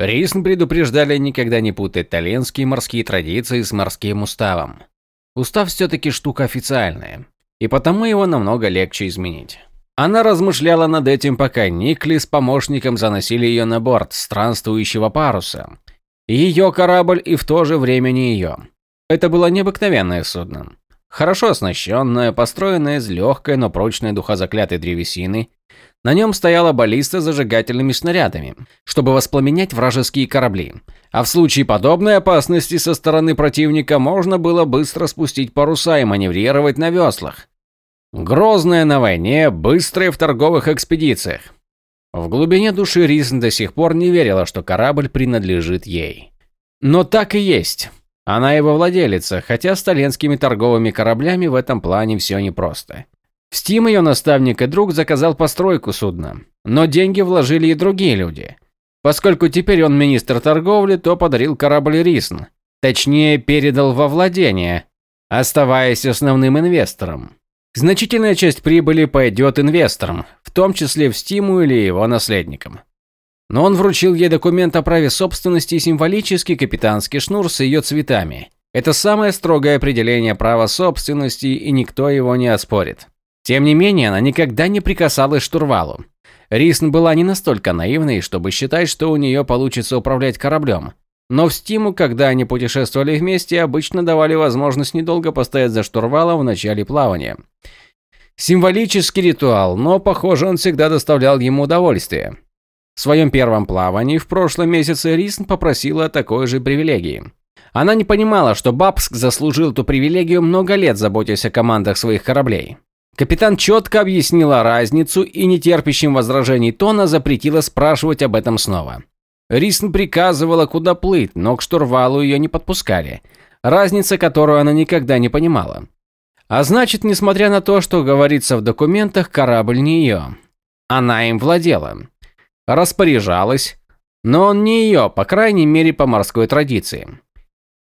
Рисн предупреждали никогда не путать итальянские морские традиции с морским уставом. Устав все-таки штука официальная, и потому его намного легче изменить. Она размышляла над этим, пока Никли с помощником заносили ее на борт странствующего паруса. Ее корабль и в то же время не ее. Это было необыкновенное судно. Хорошо оснащенное, построенное из легкой, но прочной духозаклятой древесины. На нем стояла баллиста с зажигательными снарядами, чтобы воспламенять вражеские корабли. А в случае подобной опасности со стороны противника можно было быстро спустить паруса и маневрировать на веслах. Грозная на войне, быстрая в торговых экспедициях. В глубине души Ризн до сих пор не верила, что корабль принадлежит ей. Но так и есть. Она его владелица, хотя с таленскими торговыми кораблями в этом плане все непросто. В Стим ее наставник и друг заказал постройку судна, но деньги вложили и другие люди. Поскольку теперь он министр торговли, то подарил корабль Рисн, точнее передал во владение, оставаясь основным инвестором. Значительная часть прибыли пойдет инвесторам, в том числе в Стиму или его наследникам. Но он вручил ей документ о праве собственности и символический капитанский шнур с ее цветами. Это самое строгое определение права собственности, и никто его не оспорит. Тем не менее, она никогда не прикасалась к штурвалу. Рисн была не настолько наивной, чтобы считать, что у нее получится управлять кораблем. Но в Стиму, когда они путешествовали вместе, обычно давали возможность недолго постоять за штурвалом в начале плавания. Символический ритуал, но, похоже, он всегда доставлял ему удовольствие. В своем первом плавании в прошлом месяце Рисн попросила такой же привилегии. Она не понимала, что Бабск заслужил эту привилегию много лет, заботясь о командах своих кораблей. Капитан четко объяснила разницу и нетерпящим возражений тона запретила спрашивать об этом снова. Рисн приказывала, куда плыть, но к штурвалу ее не подпускали. Разница, которую она никогда не понимала. А значит, несмотря на то, что говорится в документах, корабль не ее. Она им владела. Распоряжалась. Но он не ее, по крайней мере, по морской традиции.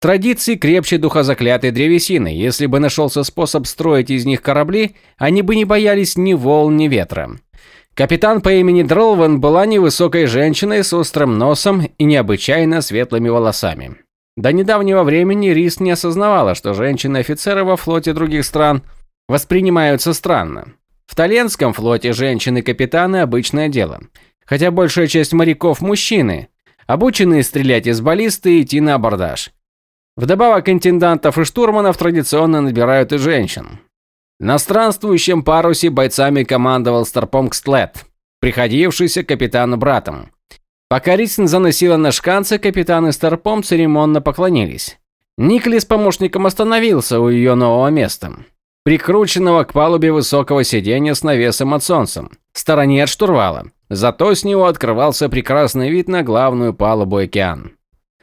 Традиции крепче духозаклятой древесины. Если бы нашелся способ строить из них корабли, они бы не боялись ни волн, ни ветра. Капитан по имени Дролван была невысокой женщиной с острым носом и необычайно светлыми волосами. До недавнего времени Рис не осознавала, что женщины-офицеры во флоте других стран воспринимаются странно. В Таленском флоте женщины-капитаны – обычное дело. Хотя большая часть моряков – мужчины, обученные стрелять из баллисты и идти на абордаж. Вдобавок интендантов и штурманов традиционно набирают и женщин. На странствующем парусе бойцами командовал Старпом Кстлет, приходившийся капитану братом. Пока Рисин заносила на шканцы, капитан и Старпом церемонно поклонились. Никли с помощником остановился у ее нового места, прикрученного к палубе высокого сиденья с навесом от солнца, в стороне от штурвала. Зато с него открывался прекрасный вид на главную палубу океан.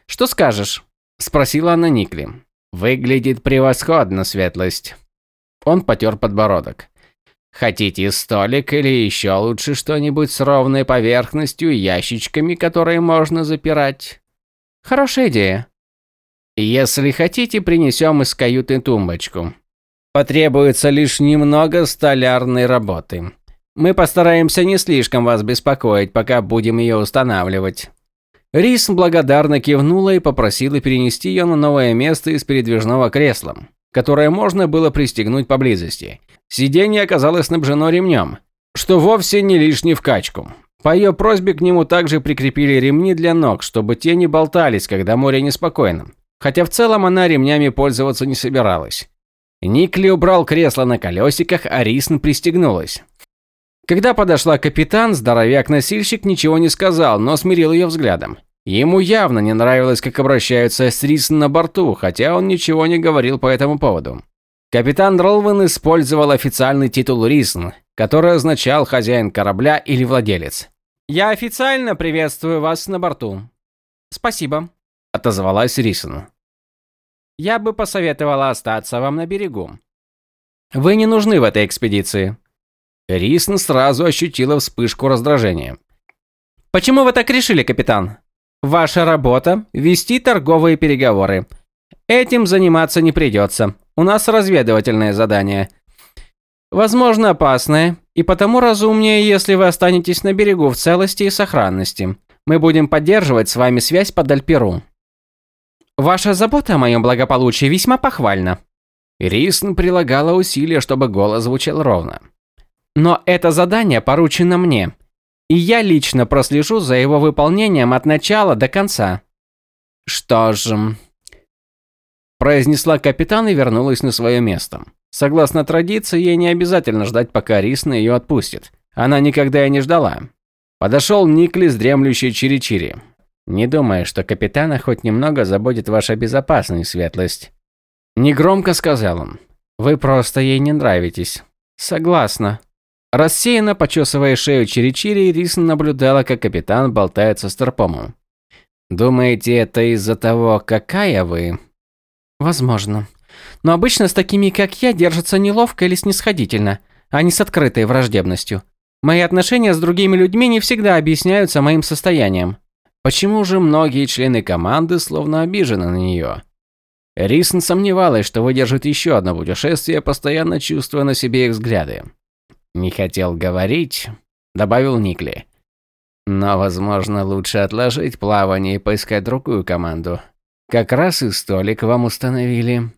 «Что скажешь?» – спросила она Никли. «Выглядит превосходно, светлость». Он потер подбородок. Хотите столик или еще лучше что-нибудь с ровной поверхностью и ящичками, которые можно запирать? Хорошая идея. Если хотите, принесем из каюты тумбочку. Потребуется лишь немного столярной работы. Мы постараемся не слишком вас беспокоить, пока будем ее устанавливать. Рис благодарно кивнула и попросила перенести ее на новое место из передвижного кресла которое можно было пристегнуть поблизости. Сиденье оказалось снабжено ремнем, что вовсе не лишний в качку. По ее просьбе к нему также прикрепили ремни для ног, чтобы те не болтались, когда море неспокойно. Хотя в целом она ремнями пользоваться не собиралась. Никли убрал кресло на колесиках, а Рисн пристегнулась. Когда подошла капитан, здоровяк-носильщик ничего не сказал, но смирил ее взглядом. Ему явно не нравилось, как обращаются с Рисн на борту, хотя он ничего не говорил по этому поводу. Капитан Дролван использовал официальный титул Рисн, который означал хозяин корабля или владелец. «Я официально приветствую вас на борту». «Спасибо», – отозвалась Рисн. «Я бы посоветовала остаться вам на берегу. Вы не нужны в этой экспедиции». Рисн сразу ощутила вспышку раздражения. «Почему вы так решили, капитан?» Ваша работа – вести торговые переговоры. Этим заниматься не придется. У нас разведывательное задание. Возможно, опасное, и потому разумнее, если вы останетесь на берегу в целости и сохранности. Мы будем поддерживать с вами связь под Альперу. Ваша забота о моем благополучии весьма похвальна. Рисн прилагала усилия, чтобы голос звучал ровно. Но это задание поручено мне, и я лично прослежу за его выполнением от начала до конца. Что ж, произнесла капитан и вернулась на свое место. Согласно традиции, ей не обязательно ждать, пока Рисна ее отпустит. Она никогда и не ждала. Подошел Никли с дремлющей Чири-Чири. «Не думаю, что капитана хоть немного заботит ваша безопасность, светлость». Негромко сказал он. «Вы просто ей не нравитесь». «Согласна». Рассеянно почесывая шею Чири-Чири, Рисн наблюдала, как капитан болтается с Тарпомом. «Думаете, это из-за того, какая вы?» «Возможно. Но обычно с такими, как я, держатся неловко или снисходительно, а не с открытой враждебностью. Мои отношения с другими людьми не всегда объясняются моим состоянием. Почему же многие члены команды словно обижены на нее? Рисон сомневалась, что выдержит еще одно путешествие, постоянно чувствуя на себе их взгляды. «Не хотел говорить», – добавил Никли. «Но, возможно, лучше отложить плавание и поискать другую команду. Как раз и столик вам установили».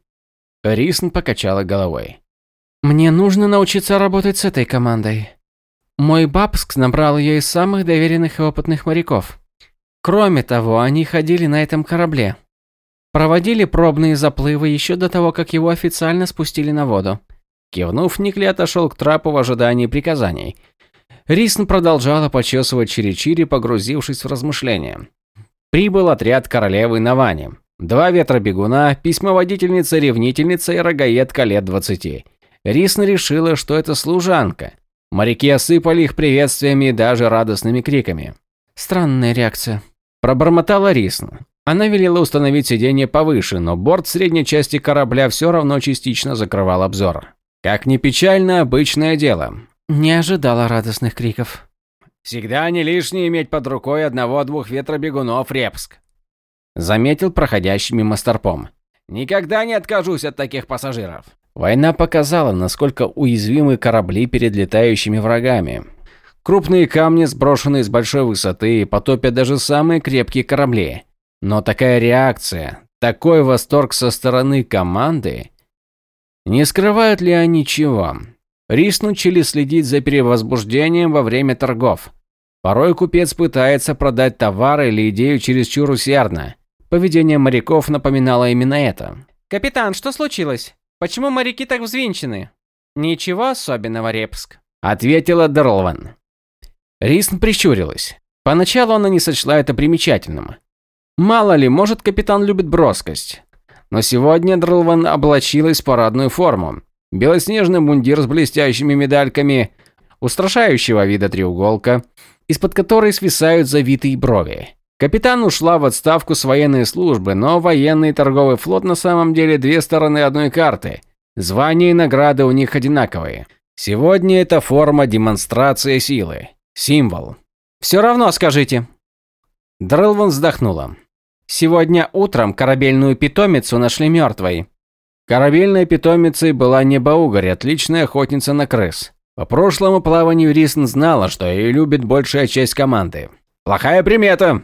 Рисн покачала головой. «Мне нужно научиться работать с этой командой. Мой Бабск набрал ее из самых доверенных и опытных моряков. Кроме того, они ходили на этом корабле. Проводили пробные заплывы еще до того, как его официально спустили на воду. Кивнув, Никли отошел к трапу в ожидании приказаний. Рисн продолжала почесывать Чири-Чири, погрузившись в размышления. Прибыл отряд королевы Навани. Два ветра-бегуна, письмоводительница-ревнительница и рогаедка лет двадцати. Рисна решила, что это служанка. Моряки осыпали их приветствиями и даже радостными криками. Странная реакция. Пробормотала Рисна. Она велела установить сиденье повыше, но борт средней части корабля все равно частично закрывал обзор. Как ни печально, обычное дело. Не ожидала радостных криков. Всегда не лишне иметь под рукой одного-двух ветробегунов Репск. Заметил проходящий мимо Старпом. Никогда не откажусь от таких пассажиров. Война показала, насколько уязвимы корабли перед летающими врагами. Крупные камни, сброшенные с большой высоты, потопят даже самые крепкие корабли. Но такая реакция, такой восторг со стороны команды... Не скрывают ли они чего? Рис научили следить за перевозбуждением во время торгов. Порой купец пытается продать товар или идею чересчур усердно. Поведение моряков напоминало именно это. «Капитан, что случилось? Почему моряки так взвинчены?» «Ничего особенного, Репск», — ответила Дерлван. Рисн прищурилась. Поначалу она не сочла это примечательным. Мало ли, может, капитан любит броскость. Но сегодня Дрлван облачилась в парадную форму. Белоснежный мундир с блестящими медальками, устрашающего вида треуголка, из-под которой свисают завитые брови. Капитан ушла в отставку с военной службы, но военный и торговый флот на самом деле две стороны одной карты. Звания и награды у них одинаковые. Сегодня это форма демонстрации силы. Символ. «Все равно скажите». Дрелван вздохнула. Сегодня утром корабельную питомицу нашли мертвой. Корабельной питомицей была небоугорь, отличная охотница на крыс. По прошлому плаванию Рисн знала, что ее любит большая часть команды. «Плохая примета!»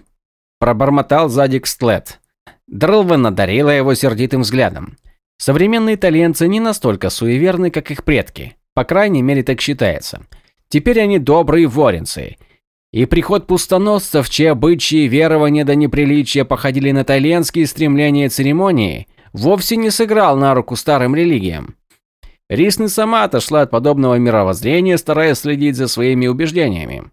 Пробормотал сзади Кстлет. Дрелвен одарила его сердитым взглядом. Современные итальянцы не настолько суеверны, как их предки. По крайней мере, так считается. Теперь они добрые воренцы. И приход пустоносцев, чьи обычаи и верования до неприличия походили на итальянские стремления церемонии, вовсе не сыграл на руку старым религиям. Рисны сама отошла от подобного мировоззрения, стараясь следить за своими убеждениями.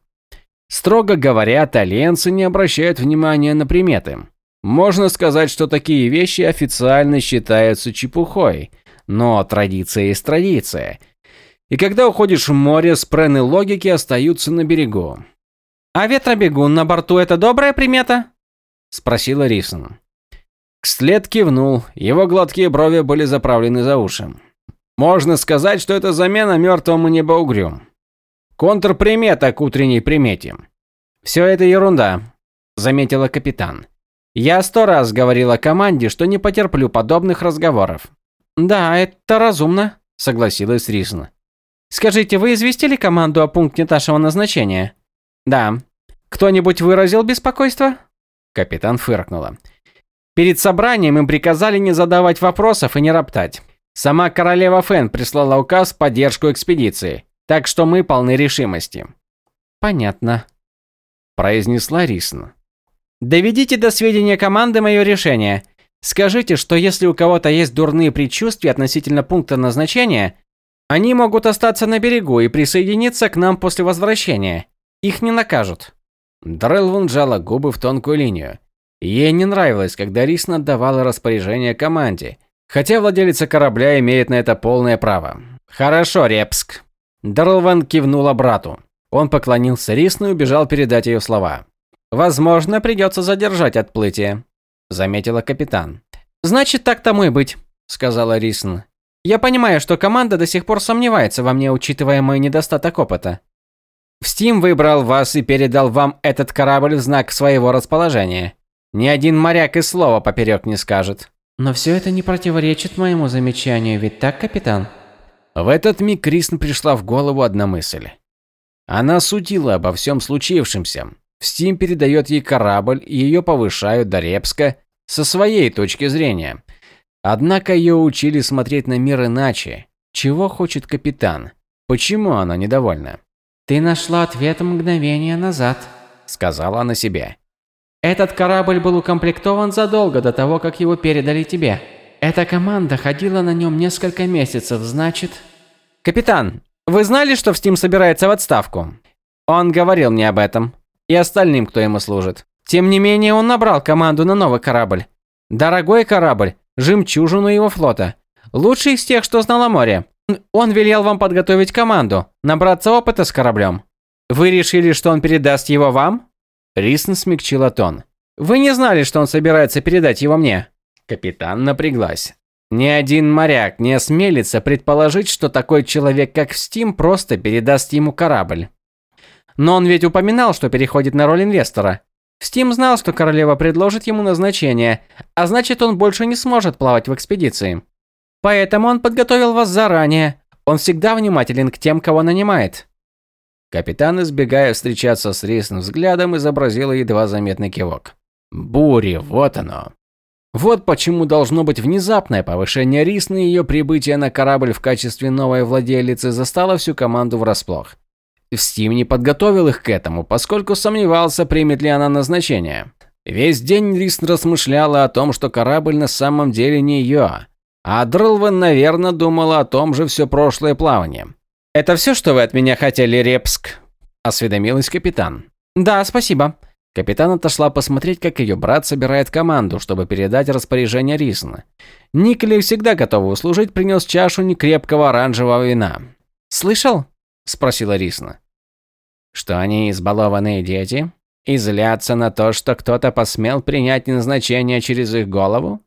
Строго говоря, итальянцы не обращают внимания на приметы. Можно сказать, что такие вещи официально считаются чепухой, но традиция есть традиция. И когда уходишь в море, спрены логики остаются на берегу. «А ветробегун на борту – это добрая примета?» – спросила Рисон. Кслет кивнул, его гладкие брови были заправлены за уши. «Можно сказать, что это замена мертвому небоугрю. Контрпримета к утренней примете. Все это ерунда, заметила капитан. Я сто раз говорила команде, что не потерплю подобных разговоров. Да, это разумно, согласилась Рисна. Скажите, вы известили команду о пункте нашего назначения? Да. Кто-нибудь выразил беспокойство? Капитан фыркнула. Перед собранием им приказали не задавать вопросов и не роптать. Сама королева Фэн прислала указ в поддержку экспедиции, так что мы полны решимости. Понятно, произнесла Рисн. Доведите до сведения команды мое решение. Скажите, что если у кого-то есть дурные предчувствия относительно пункта назначения, они могут остаться на берегу и присоединиться к нам после возвращения. Их не накажут. Дрелвун сжала губы в тонкую линию. Ей не нравилось, когда Рисн отдавала распоряжение команде, хотя владелица корабля имеет на это полное право. «Хорошо, Репск». Дрелван кивнула брату. Он поклонился Рисну и убежал передать ее слова. «Возможно, придется задержать отплытие», – заметила капитан. «Значит, так тому и быть», – сказала Рисн. «Я понимаю, что команда до сих пор сомневается во мне, учитывая мой недостаток опыта. Стим выбрал вас и передал вам этот корабль в знак своего расположения. Ни один моряк и слова поперек не скажет. Но все это не противоречит моему замечанию, ведь так, капитан? В этот миг Крисн пришла в голову одна мысль. Она судила обо всем случившемся. Стим передает ей корабль, и ее повышают до Репска со своей точки зрения. Однако ее учили смотреть на мир иначе. Чего хочет капитан? Почему она недовольна? «Ты нашла ответ мгновение назад», – сказала она себе. Этот корабль был укомплектован задолго до того, как его передали тебе. Эта команда ходила на нем несколько месяцев, значит... Капитан, вы знали, что в Steam собирается в отставку? Он говорил мне об этом. И остальным, кто ему служит. Тем не менее, он набрал команду на новый корабль. Дорогой корабль, жемчужину его флота. Лучший из тех, что знал о море. Он велел вам подготовить команду, набраться опыта с кораблем. Вы решили, что он передаст его вам? Рисн смягчила тон. «Вы не знали, что он собирается передать его мне?» Капитан напряглась. Ни один моряк не осмелится предположить, что такой человек, как Стим, просто передаст ему корабль. Но он ведь упоминал, что переходит на роль инвестора. Стим знал, что королева предложит ему назначение, а значит, он больше не сможет плавать в экспедиции. Поэтому он подготовил вас заранее. Он всегда внимателен к тем, кого нанимает. Капитан, избегая встречаться с Рисн взглядом, изобразил едва заметный кивок. Бури, вот оно. Вот почему должно быть внезапное повышение Рисны и ее прибытие на корабль в качестве новой владелицы застало всю команду врасплох. Стим не подготовил их к этому, поскольку сомневался, примет ли она назначение. Весь день Рисн размышляла о том, что корабль на самом деле не ее, а Дрылван, наверное, думала о том же все прошлое плавание. «Это все, что вы от меня хотели, Репск?» – осведомилась капитан. «Да, спасибо». Капитан отошла посмотреть, как ее брат собирает команду, чтобы передать распоряжение Рисна. Никли, всегда готовый услужить, принес чашу некрепкого оранжевого вина. «Слышал?» – спросила Рисна. «Что они избалованные дети? И злятся на то, что кто-то посмел принять назначение через их голову?»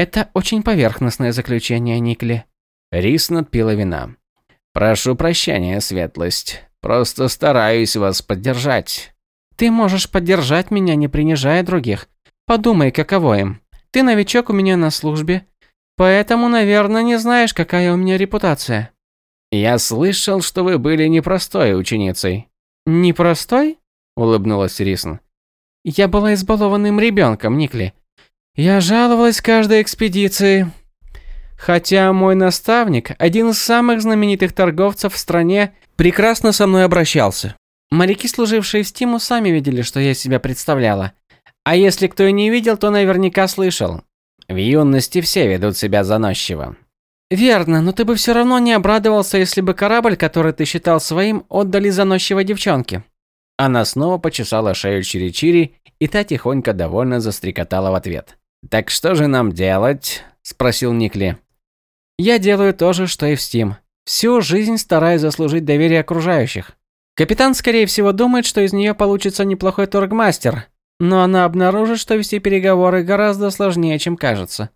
«Это очень поверхностное заключение, Никли». Рисна отпила вина. Прошу прощения, светлость. Просто стараюсь вас поддержать. Ты можешь поддержать меня, не принижая других. Подумай, каково им. Ты новичок у меня на службе, поэтому, наверное, не знаешь, какая у меня репутация. Я слышал, что вы были непростой ученицей. Непростой? улыбнулась Рисн. Я была избалованным ребенком, Никли. Я жаловалась каждой экспедиции, Хотя мой наставник, один из самых знаменитых торговцев в стране, прекрасно со мной обращался. Моряки, служившие в Стиму, сами видели, что я себя представляла. А если кто и не видел, то наверняка слышал. В юности все ведут себя заносчиво. Верно, но ты бы все равно не обрадовался, если бы корабль, который ты считал своим, отдали заносчивой девчонке. Она снова почесала шею Чири-Чири, и та тихонько довольно застрекотала в ответ. «Так что же нам делать?» – спросил Никли. Я делаю то же, что и в Steam. Всю жизнь стараюсь заслужить доверие окружающих. Капитан, скорее всего, думает, что из нее получится неплохой торгмастер, но она обнаружит, что вести переговоры гораздо сложнее, чем кажется.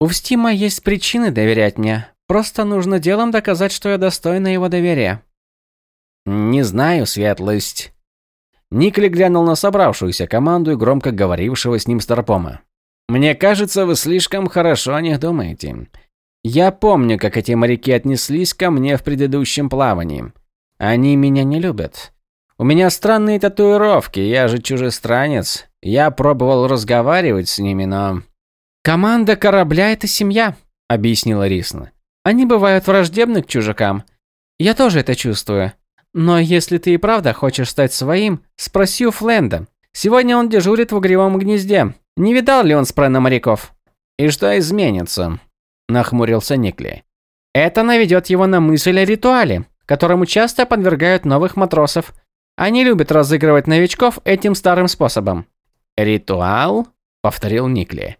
У Стима есть причины доверять мне. Просто нужно делом доказать, что я достойна его доверия. Не знаю, светлость. Никли глянул на собравшуюся команду и громко говорившего с ним Старпома. Мне кажется, вы слишком хорошо о них думаете. Я помню, как эти моряки отнеслись ко мне в предыдущем плавании. Они меня не любят. У меня странные татуировки, я же чужестранец. Я пробовал разговаривать с ними, но... «Команда корабля – это семья», – объяснила Рисна. «Они бывают враждебны к чужакам. Я тоже это чувствую. Но если ты и правда хочешь стать своим, спроси у Фленда. Сегодня он дежурит в угревом гнезде. Не видал ли он спрена моряков?» «И что изменится?» – нахмурился Никли. «Это наведет его на мысль о ритуале, которому часто подвергают новых матросов. Они любят разыгрывать новичков этим старым способом. «Ритуал?» – повторил Никли.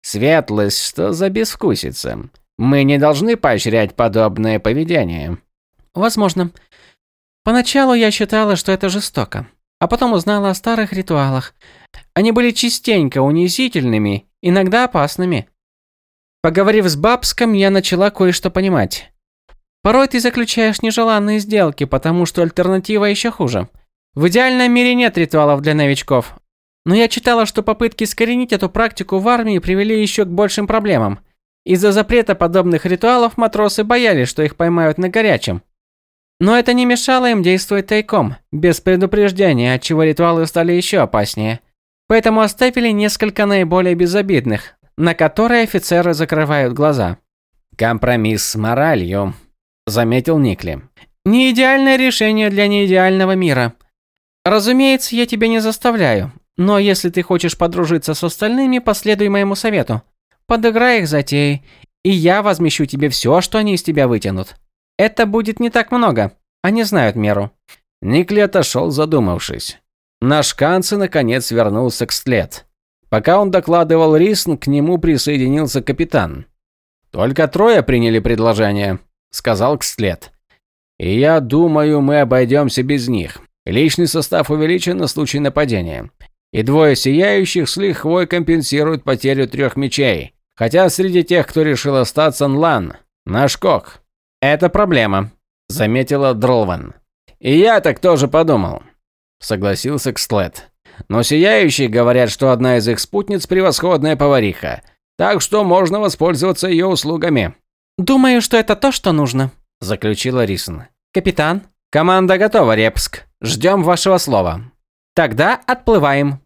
«Светлость, что за безвкусица? Мы не должны поощрять подобное поведение». «Возможно. Поначалу я считала, что это жестоко, а потом узнала о старых ритуалах. Они были частенько унизительными, иногда опасными. Поговорив с Бабском, я начала кое-что понимать. Порой ты заключаешь нежеланные сделки, потому что альтернатива еще хуже. В идеальном мире нет ритуалов для новичков. Но я читала, что попытки искоренить эту практику в армии привели еще к большим проблемам. Из-за запрета подобных ритуалов матросы боялись, что их поймают на горячем. Но это не мешало им действовать тайком, без предупреждения, отчего ритуалы стали еще опаснее. Поэтому оставили несколько наиболее безобидных, на которые офицеры закрывают глаза. Компромисс с моралью, заметил Никли. Не идеальное решение для неидеального мира. Разумеется, я тебя не заставляю, но если ты хочешь подружиться с остальными, последуй моему совету. Подыграй их затеи, и я возмещу тебе все, что они из тебя вытянут. Это будет не так много. Они знают меру. Никли отошел, задумавшись. Наш Канцы наконец вернулся к след. Пока он докладывал Рисн, к нему присоединился капитан. Только трое приняли предложение сказал Кстлет. И я думаю, мы обойдемся без них. Личный состав увеличен на случай нападения. И двое сияющих с лихвой компенсируют потерю трех мечей. Хотя среди тех, кто решил остаться, Нлан, наш кок. Это проблема, заметила Дролван. И я так тоже подумал, согласился Кстлет. Но сияющие говорят, что одна из их спутниц превосходная повариха. Так что можно воспользоваться ее услугами. «Думаю, что это то, что нужно», – заключила Рисон. «Капитан?» «Команда готова, Репск. Ждем вашего слова». «Тогда отплываем».